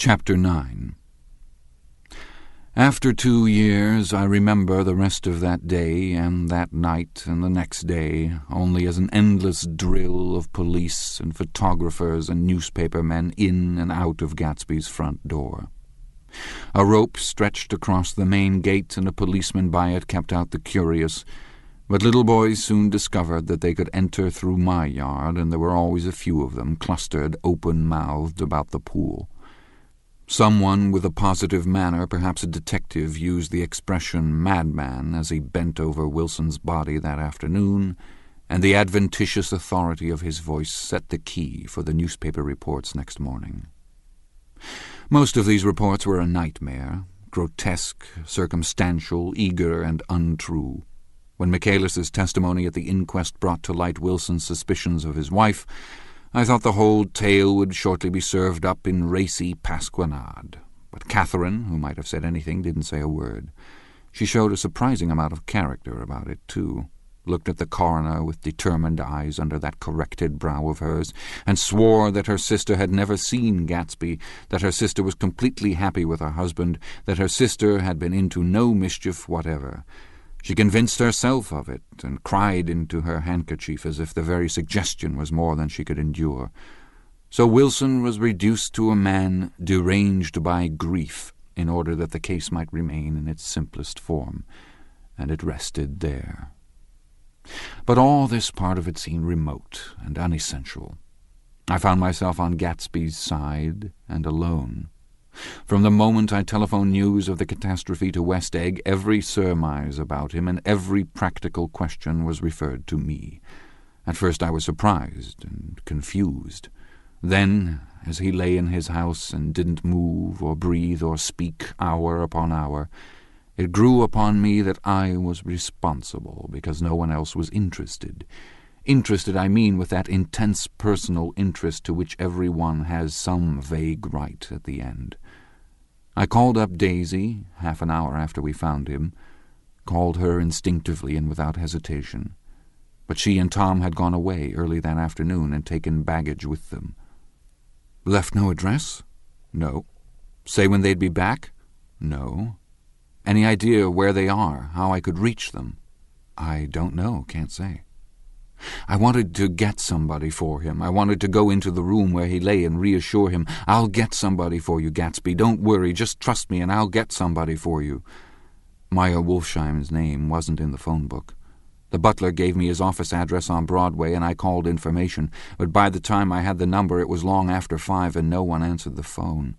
Chapter 9 After two years, I remember the rest of that day and that night and the next day only as an endless drill of police and photographers and newspaper men in and out of Gatsby's front door. A rope stretched across the main gate, and a policeman by it kept out the curious. But little boys soon discovered that they could enter through my yard, and there were always a few of them clustered open-mouthed about the pool. Someone with a positive manner, perhaps a detective, used the expression madman as he bent over Wilson's body that afternoon, and the adventitious authority of his voice set the key for the newspaper reports next morning. Most of these reports were a nightmare, grotesque, circumstantial, eager, and untrue. When Michaelis's testimony at the inquest brought to light Wilson's suspicions of his wife, I thought the whole tale would shortly be served up in racy pasquinade. But Catherine, who might have said anything, didn't say a word. She showed a surprising amount of character about it, too. Looked at the coroner with determined eyes under that corrected brow of hers, and swore that her sister had never seen Gatsby, that her sister was completely happy with her husband, that her sister had been into no mischief whatever. She convinced herself of it, and cried into her handkerchief as if the very suggestion was more than she could endure. So Wilson was reduced to a man deranged by grief in order that the case might remain in its simplest form, and it rested there. But all this part of it seemed remote and unessential. I found myself on Gatsby's side and alone. From the moment I telephoned news of the catastrophe to West Egg, every surmise about him and every practical question was referred to me. At first I was surprised and confused. Then, as he lay in his house and didn't move or breathe or speak hour upon hour, it grew upon me that I was responsible because no one else was interested. Interested, I mean, with that intense personal interest to which every one has some vague right at the end. I called up Daisy half an hour after we found him, called her instinctively and without hesitation. But she and Tom had gone away early that afternoon and taken baggage with them. Left no address? No. Say when they'd be back? No. Any idea where they are, how I could reach them? I don't know, can't say. I wanted to get somebody for him. I wanted to go into the room where he lay and reassure him. I'll get somebody for you, Gatsby. Don't worry. Just trust me and I'll get somebody for you. Meyer Wolfsheim's name wasn't in the phone book. The butler gave me his office address on Broadway and I called information, but by the time I had the number it was long after five and no one answered the phone.